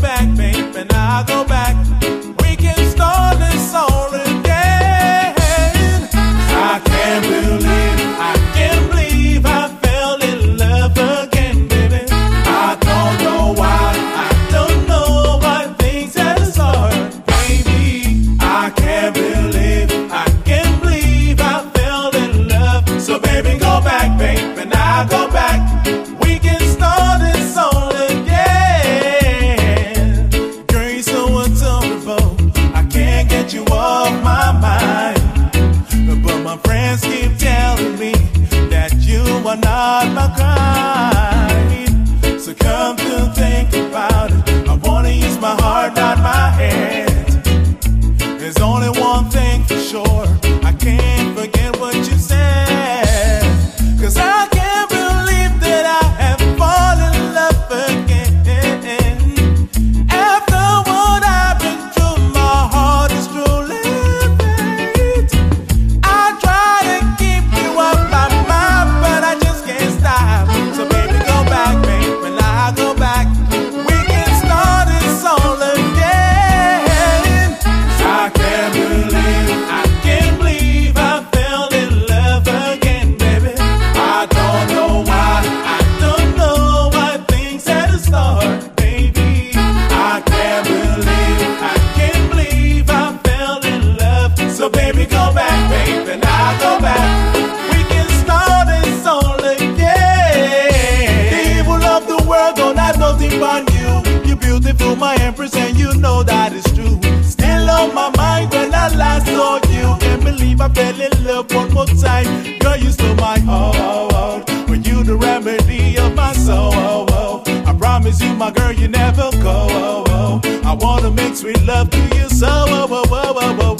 back, baby. wanabakaa So baby, go back, baby, now go back. We can start this all again. The evil of the world don't have nothing but you. You're beautiful, my empress, and you know that is true. Still on my mind when I last saw you. Can't believe I fell in love one more time. Girl, you stole my heart. But you the remedy of my soul. I promise you, my girl, you never go. I wanna make sweet love to you so. Oh, oh, oh,